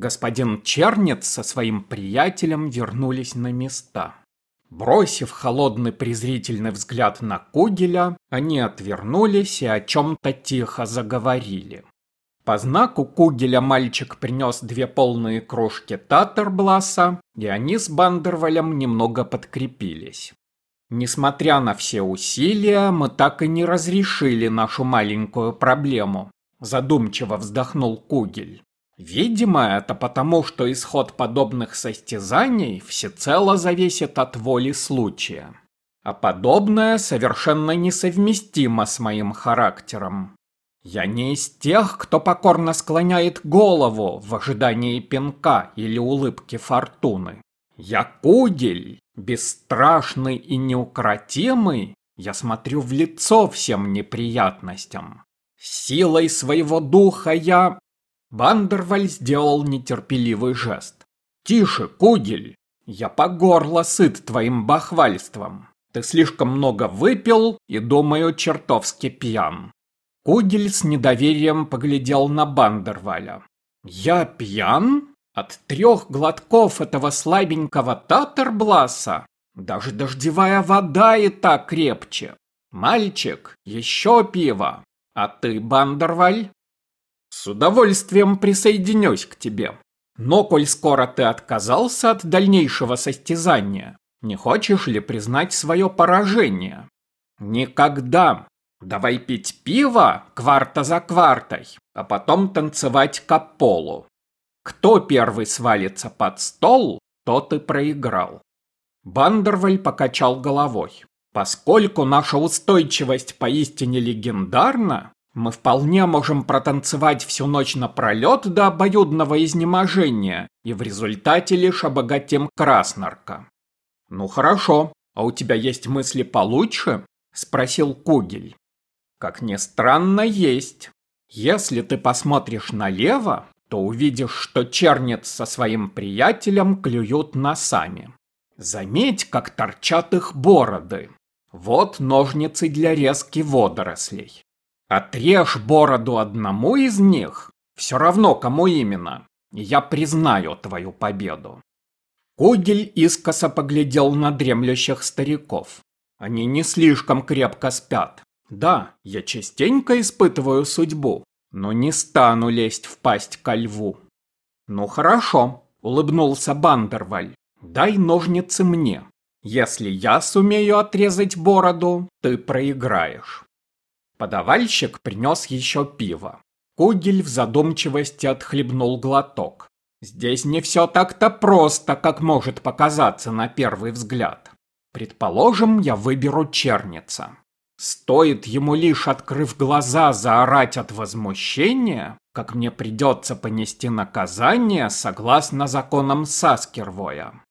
Господин Чернец со своим приятелем вернулись на места. Бросив холодный презрительный взгляд на Кугеля, они отвернулись и о чем-то тихо заговорили. По знаку Кугеля мальчик принес две полные кружки Татарбласа, и они с Бандервалем немного подкрепились. Несмотря на все усилия, мы так и не разрешили нашу маленькую проблему, задумчиво вздохнул Кугель. Видимо, это потому, что исход подобных состязаний всецело зависит от воли случая. А подобное совершенно несовместимо с моим характером. Я не из тех, кто покорно склоняет голову в ожидании пинка или улыбки фортуны. Я кудель, бесстрашный и неукротимый, я смотрю в лицо всем неприятностям. Силой своего духа я Бандерваль сделал нетерпеливый жест. «Тише, Кугель! Я по горло сыт твоим бахвальством. Ты слишком много выпил и, думаю, чертовски пьян». Кугель с недоверием поглядел на Бандерваля. «Я пьян? От трех глотков этого слабенького татербласа? Даже дождевая вода и так крепче. Мальчик, еще пиво. А ты, Бандерваль, с удовольствием присоединюсь к тебе. Но коль скоро ты отказался от дальнейшего состязания, не хочешь ли признать свое поражение? Никогда. Давай пить пиво кварта за квартой, а потом танцевать каполу. Кто первый свалится под стол, тот и проиграл. Бандерваль покачал головой. Поскольку наша устойчивость поистине легендарна, мы вполне можем протанцевать всю ночь напролет до обоюдного изнеможения и в результате лишь обогатим Краснарка. Ну хорошо, а у тебя есть мысли получше? Спросил Кугель. Как ни странно, есть. Если ты посмотришь налево, то увидишь, что чернец со своим приятелем клюют носами. Заметь, как торчат их бороды. Вот ножницы для резки водорослей. Отрежь бороду одному из них, все равно кому именно, я признаю твою победу. Кугель искоса поглядел на дремлющих стариков. Они не слишком крепко спят. Да, я частенько испытываю судьбу, но не стану лезть в пасть ко льву. Ну хорошо, улыбнулся Бандерваль. Дай ножницы мне. Если я сумею отрезать бороду, ты проиграешь. Подавальщик принес еще пиво. Кугель в задумчивости отхлебнул глоток. Здесь не все так-то просто, как может показаться на первый взгляд. Предположим, я выберу черница. Стоит ему лишь, открыв глаза, заорать от возмущения, как мне придется понести наказание согласно законам Саскервоя.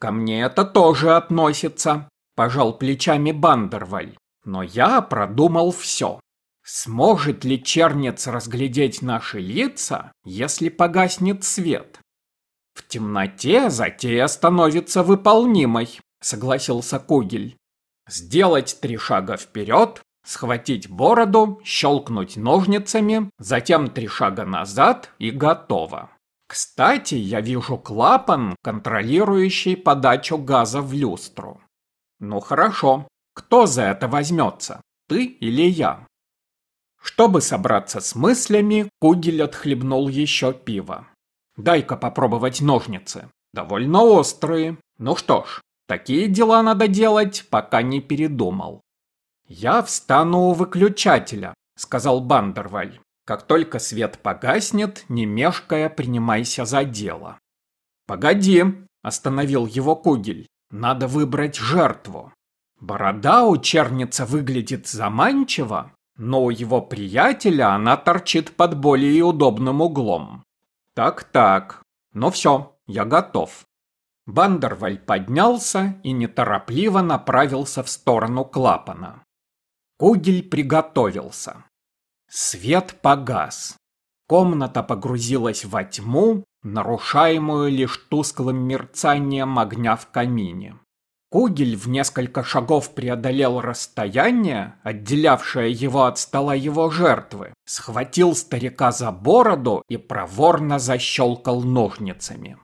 Ко мне это тоже относится, пожал плечами Бандерваль. Но я продумал все. Сможет ли чернец разглядеть наши лица, если погаснет свет? В темноте затея становится выполнимой, согласился Кугель. Сделать три шага вперед, схватить бороду, щелкнуть ножницами, затем три шага назад и готово. Кстати, я вижу клапан, контролирующий подачу газа в люстру. Ну хорошо, кто за это возьмется, ты или я? Чтобы собраться с мыслями, Кугель отхлебнул еще пиво. Дай-ка попробовать ножницы. Довольно острые. Ну что ж, такие дела надо делать, пока не передумал. Я встану у выключателя, сказал Бандерваль. Как только свет погаснет, не мешкая, принимайся за дело. Погоди, остановил его Кугель. Надо выбрать жертву. Борода у черница выглядит заманчиво, но у его приятеля она торчит под более удобным углом. Так-так, ну все, я готов. Бандерваль поднялся и неторопливо направился в сторону клапана. Кугель приготовился. Свет погас. Комната погрузилась во тьму, нарушаемую лишь тусклым мерцанием огня в камине. Кугель в несколько шагов преодолел расстояние, отделявшее его от стола его жертвы, схватил старика за бороду и проворно защелкал ножницами.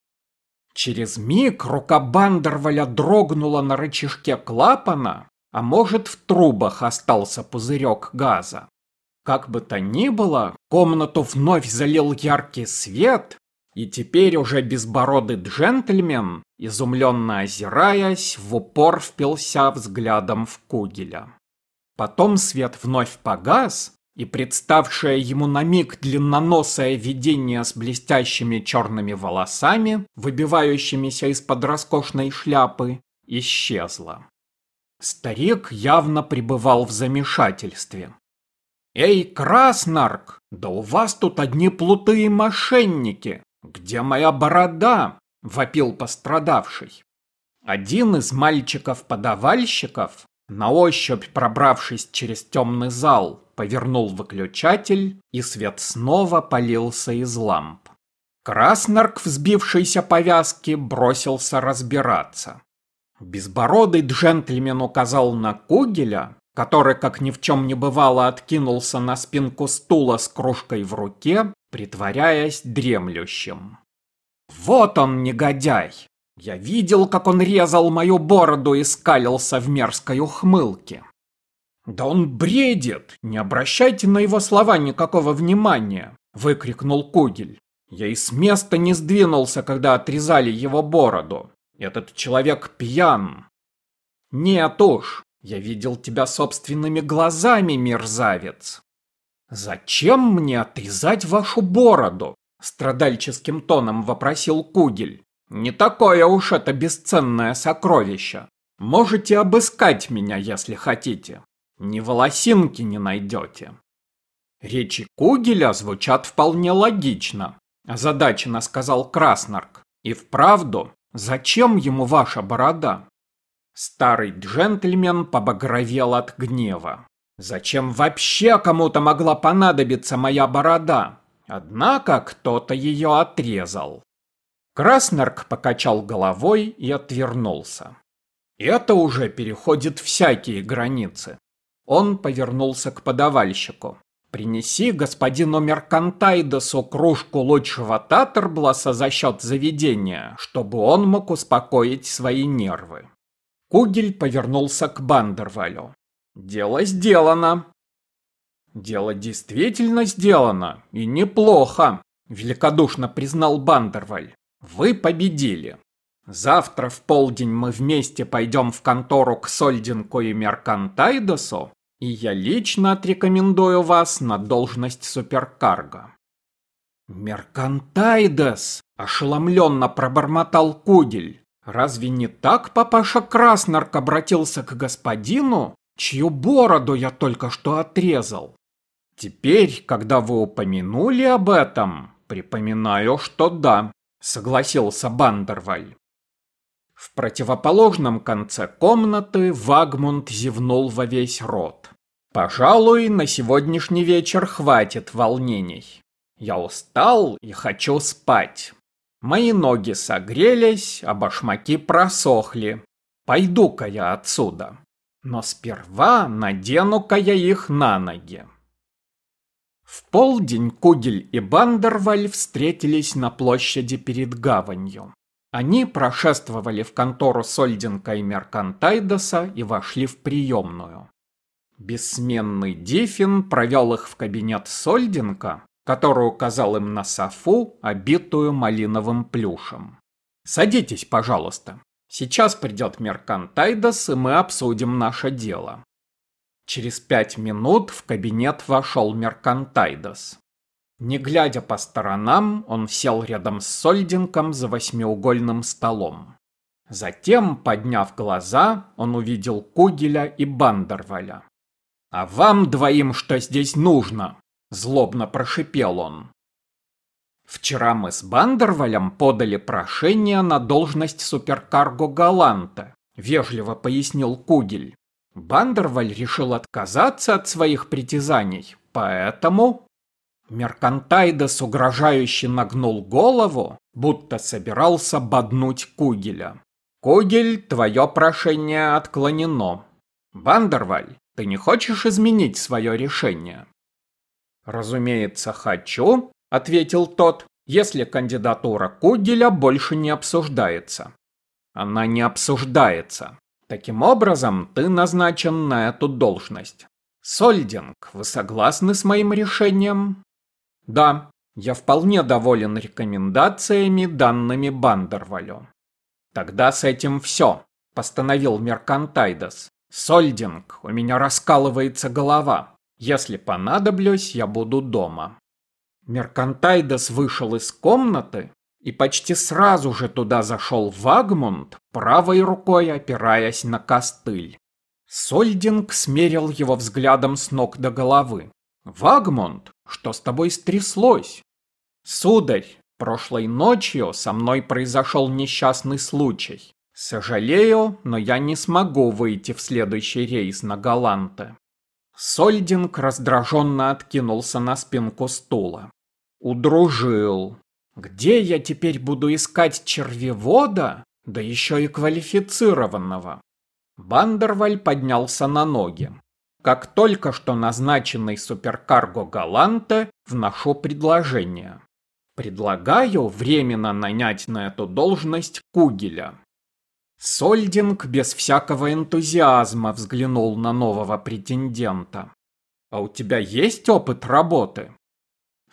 Через миг рука Бандерваля дрогнула на рычажке клапана, а может в трубах остался пузырек газа. Как бы то ни было, комнату вновь залил яркий свет, и теперь уже безбородый джентльмен, изумленно озираясь, в упор впился взглядом в Кугеля. Потом свет вновь погас, и представшее ему на миг длинноносое видение с блестящими черными волосами, выбивающимися из-под роскошной шляпы, исчезло. Старик явно пребывал в замешательстве. «Эй, Краснарк, да у вас тут одни плуты и мошенники! Где моя борода?» – вопил пострадавший. Один из мальчиков-подавальщиков, на ощупь пробравшись через темный зал, повернул выключатель, и свет снова полился из ламп. Краснарк, взбившийся повязки, бросился разбираться. Безбородый джентльмен указал на Кугеля, который, как ни в чем не бывало, откинулся на спинку стула с кружкой в руке, притворяясь дремлющим. «Вот он, негодяй! Я видел, как он резал мою бороду и скалился в мерзкой ухмылке. «Да он бредит! Не обращайте на его слова никакого внимания!» — выкрикнул Кугель. «Я и с места не сдвинулся, когда отрезали его бороду. Этот человек пьян». «Нет уж, я видел тебя собственными глазами, мерзавец!» «Зачем мне отрезать вашу бороду?» — страдальческим тоном вопросил Кугель. «Не такое уж это бесценное сокровище. Можете обыскать меня, если хотите. Ни волосинки не найдете. Речи Кугеля звучат вполне логично, озадаченно сказал Краснарк. И вправду, зачем ему ваша борода? Старый джентльмен побагровел от гнева. Зачем вообще кому-то могла понадобиться моя борода? Однако кто-то ее отрезал. Краснарк покачал головой и отвернулся. Это уже переходит всякие границы. Он повернулся к подавальщику. «Принеси господину Меркантайдесу кружку лучшего Таттербласа за счет заведения, чтобы он мог успокоить свои нервы». Кугель повернулся к Бандервалю. «Дело сделано». «Дело действительно сделано, и неплохо», — великодушно признал Бандерваль. «Вы победили. Завтра в полдень мы вместе пойдем в контору к Сольдинку и Меркантайдосу, и я лично отрекомендую вас на должность суперкарго. Меркантайдос! Ошеломленно пробормотал Кудель. Разве не так папаша Краснарк обратился к господину, чью бороду я только что отрезал? Теперь, когда вы упомянули об этом, припоминаю, что да, согласился Бандерваль. В противоположном конце комнаты Вагмунд зевнул во весь рот. «Пожалуй, на сегодняшний вечер хватит волнений. Я устал и хочу спать. Мои ноги согрелись, а башмаки просохли. Пойду-ка я отсюда. Но сперва надену-ка я их на ноги». В полдень Кугель и Бандерваль встретились на площади перед гаванью. Они прошествовали в контору Сольдинка и Меркантайдеса и вошли в приемную. Бессменный Диффин провел их в кабинет Сольдинка, который указал им на софу, обитую малиновым плюшем. «Садитесь, пожалуйста. Сейчас придет Меркантайдес, и мы обсудим наше дело». Через пять минут в кабинет вошел Меркантайдес. Не глядя по сторонам, он сел рядом с Сольдинком за восьмиугольным столом. Затем, подняв глаза, он увидел Кугеля и Бандерваля. «А вам двоим что здесь нужно?» – злобно прошипел он. «Вчера мы с Бандервалем подали прошение на должность суперкарго Галанта», – вежливо пояснил Кугель. Бандерваль решил отказаться от своих притязаний, поэтому Меркантайдес угрожающе нагнул голову, будто собирался боднуть Кугеля. Кугель, твое прошение отклонено. Бандерваль, ты не хочешь изменить свое решение? Разумеется, хочу, ответил тот, если кандидатура Кугеля больше не обсуждается. Она не обсуждается. Таким образом, ты назначен на эту должность. Сольдинг, вы согласны с моим решением? Да, я вполне доволен рекомендациями, данными Бандервалю. Тогда с этим все, постановил Меркантайдас. Сольдинг, у меня раскалывается голова. Если понадоблюсь, я буду дома. Меркантайдас вышел из комнаты и почти сразу же туда зашел Вагмунд, правой рукой опираясь на костыль. Сольдинг смерил его взглядом с ног до головы. «Вагмунд, что с тобой стряслось?» «Сударь, прошлой ночью со мной произошел несчастный случай. Сожалею, но я не смогу выйти в следующий рейс на Галанте». Сольдинг раздраженно откинулся на спинку стула. «Удружил. Где я теперь буду искать червевода? Да еще и квалифицированного». Бандерваль поднялся на ноги. Как только что назначенный суперкарго Галанте, вношу предложение. Предлагаю временно нанять на эту должность Кугеля. Сольдинг без всякого энтузиазма взглянул на нового претендента. «А у тебя есть опыт работы?»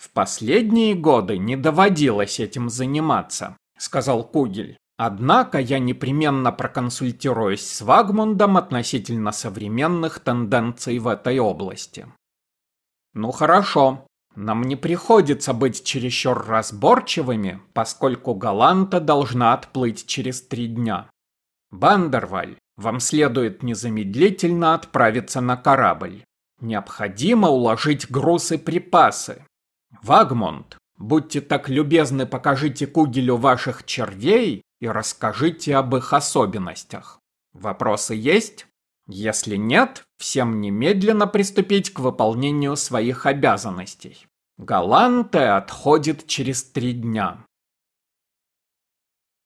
«В последние годы не доводилось этим заниматься», — сказал Кугель. «Однако я непременно проконсультируюсь с Вагмундом относительно современных тенденций в этой области». «Ну хорошо, нам не приходится быть чересчур разборчивыми, поскольку Галанта должна отплыть через три дня. Бандерваль, вам следует незамедлительно отправиться на корабль. Необходимо уложить груз и припасы. Вагмунд, будьте так любезны, покажите Кугелю ваших червей и расскажите об их особенностях. Вопросы есть? Если нет, всем немедленно приступить к выполнению своих обязанностей. Галанте отходит через три дня.